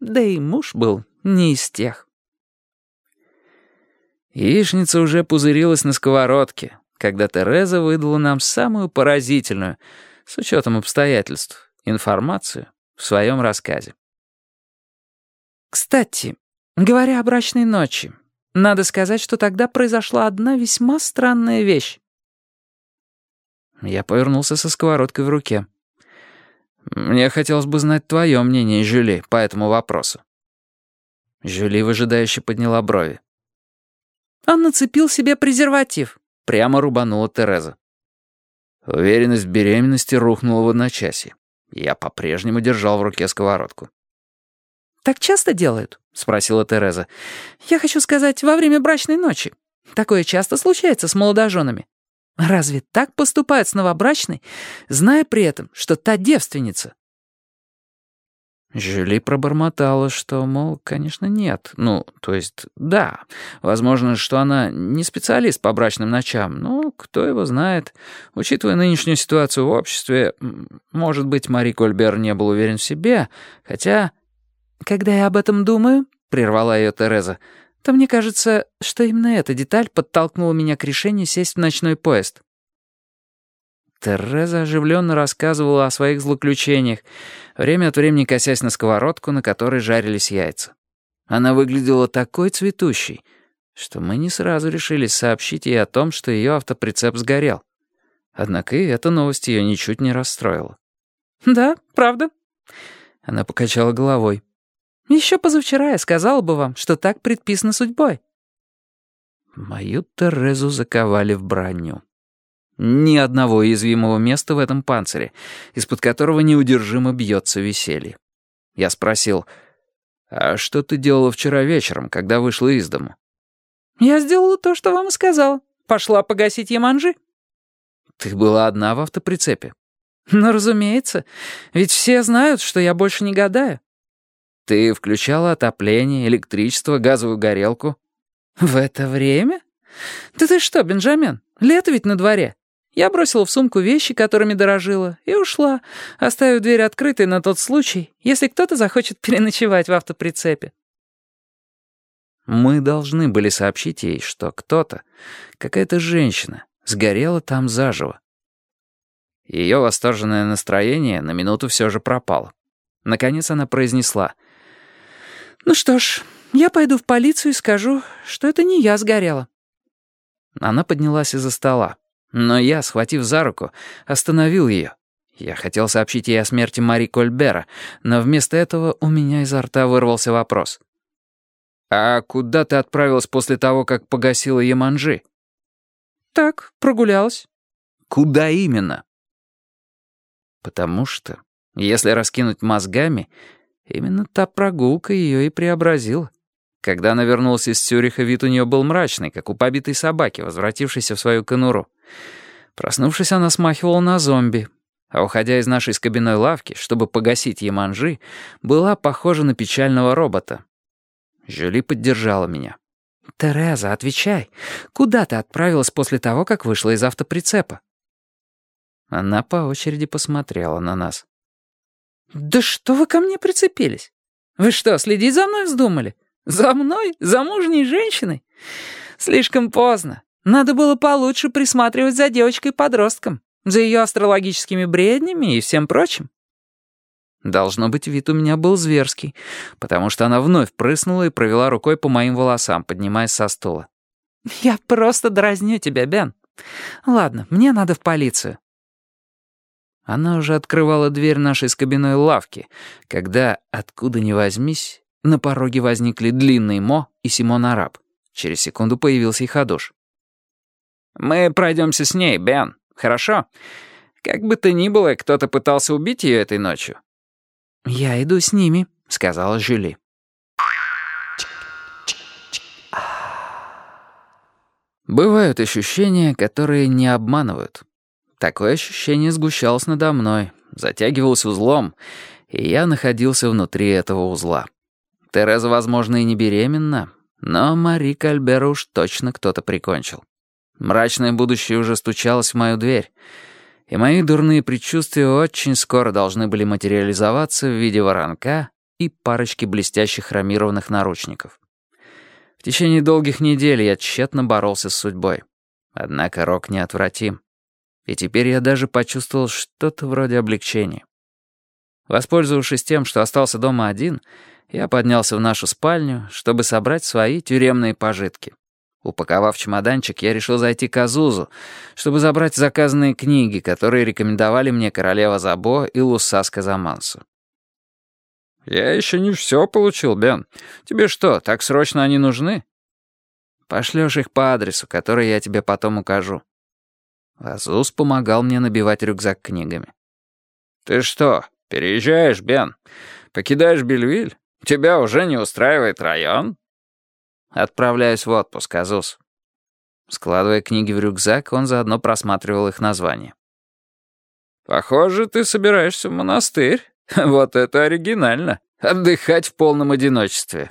Да и муж был не из тех. Яичница уже пузырилась на сковородке, когда Тереза выдала нам самую поразительную, с учетом обстоятельств, информацию в своем рассказе. Кстати, говоря о брачной ночи, надо сказать, что тогда произошла одна весьма странная вещь. Я повернулся со сковородкой в руке. Мне хотелось бы знать твое мнение, Жюли, по этому вопросу. Жюли выжидающе подняла брови. Он нацепил себе презерватив. Прямо рубанула Тереза. Уверенность в беременности рухнула в одночасье. Я по-прежнему держал в руке сковородку. «Так часто делают?» — спросила Тереза. «Я хочу сказать, во время брачной ночи. Такое часто случается с молодоженами. Разве так поступают с новобрачной, зная при этом, что та девственница?» Жюли пробормотала, что, мол, конечно, нет. Ну, то есть, да. Возможно, что она не специалист по брачным ночам, но кто его знает. Учитывая нынешнюю ситуацию в обществе, может быть, Мари Кольбер не был уверен в себе, хотя... «Когда я об этом думаю», — прервала ее Тереза, «то мне кажется, что именно эта деталь подтолкнула меня к решению сесть в ночной поезд». Тереза оживленно рассказывала о своих злоключениях, время от времени косясь на сковородку, на которой жарились яйца. Она выглядела такой цветущей, что мы не сразу решились сообщить ей о том, что ее автоприцеп сгорел. Однако и эта новость ее ничуть не расстроила. «Да, правда?» Она покачала головой. «Еще позавчера я сказала бы вам, что так предписано судьбой». Мою Терезу заковали в броню. Ни одного уязвимого места в этом панцире, из-под которого неудержимо бьется веселье. Я спросил, «А что ты делала вчера вечером, когда вышла из дому?» «Я сделала то, что вам и сказала. Пошла погасить Яманжи». «Ты была одна в автоприцепе?» «Ну, разумеется. Ведь все знают, что я больше не гадаю». «Ты включала отопление, электричество, газовую горелку?» «В это время? Да ты что, Бенджамин, лето ведь на дворе. Я бросила в сумку вещи, которыми дорожила, и ушла, оставив дверь открытой на тот случай, если кто-то захочет переночевать в автоприцепе. Мы должны были сообщить ей, что кто-то, какая-то женщина, сгорела там заживо. Ее восторженное настроение на минуту все же пропало. Наконец она произнесла. «Ну что ж, я пойду в полицию и скажу, что это не я сгорела». Она поднялась из-за стола. Но я, схватив за руку, остановил ее. Я хотел сообщить ей о смерти Мари Кольбера, но вместо этого у меня изо рта вырвался вопрос. «А куда ты отправилась после того, как погасила Яманжи?» «Так, прогулялась». «Куда именно?» «Потому что, если раскинуть мозгами, именно та прогулка ее и преобразила. Когда она вернулась из Цюриха, вид у нее был мрачный, как у побитой собаки, возвратившейся в свою конуру. Проснувшись, она смахивала на зомби, а уходя из нашей скобяной лавки, чтобы погасить Яманжи, была похожа на печального робота. Жюли поддержала меня. «Тереза, отвечай, куда ты отправилась после того, как вышла из автоприцепа?» Она по очереди посмотрела на нас. «Да что вы ко мне прицепились? Вы что, следить за мной вздумали? За мной? Замужней женщиной? Слишком поздно. Надо было получше присматривать за девочкой-подростком, за ее астрологическими бреднями и всем прочим. Должно быть, вид у меня был зверский, потому что она вновь прыснула и провела рукой по моим волосам, поднимаясь со стула. «Я просто дразню тебя, Бен. Ладно, мне надо в полицию». Она уже открывала дверь нашей скобяной лавки, когда, откуда ни возьмись, на пороге возникли длинный Мо и Симон Араб. Через секунду появился и Хадуш. «Мы пройдемся с ней, Бен, хорошо? Как бы то ни было, кто-то пытался убить ее этой ночью». «Я иду с ними», — сказала Жюли. Бывают ощущения, которые не обманывают. Такое ощущение сгущалось надо мной, затягивалось узлом, и я находился внутри этого узла. Тереза, возможно, и не беременна, но Мари Кальбера уж точно кто-то прикончил. Мрачное будущее уже стучалось в мою дверь, и мои дурные предчувствия очень скоро должны были материализоваться в виде воронка и парочки блестящих хромированных наручников. В течение долгих недель я тщетно боролся с судьбой. Однако рок неотвратим. И теперь я даже почувствовал что-то вроде облегчения. Воспользовавшись тем, что остался дома один, я поднялся в нашу спальню, чтобы собрать свои тюремные пожитки. Упаковав чемоданчик, я решил зайти к Азузу, чтобы забрать заказанные книги, которые рекомендовали мне королева Забо и Лусас Казамансу. «Я еще не все получил, Бен. Тебе что, так срочно они нужны?» «Пошлешь их по адресу, который я тебе потом укажу». Азуз помогал мне набивать рюкзак книгами. «Ты что, переезжаешь, Бен? Покидаешь Бельвиль? Тебя уже не устраивает район?» «Отправляюсь в отпуск, Азуз». Складывая книги в рюкзак, он заодно просматривал их названия. «Похоже, ты собираешься в монастырь. Вот это оригинально. Отдыхать в полном одиночестве.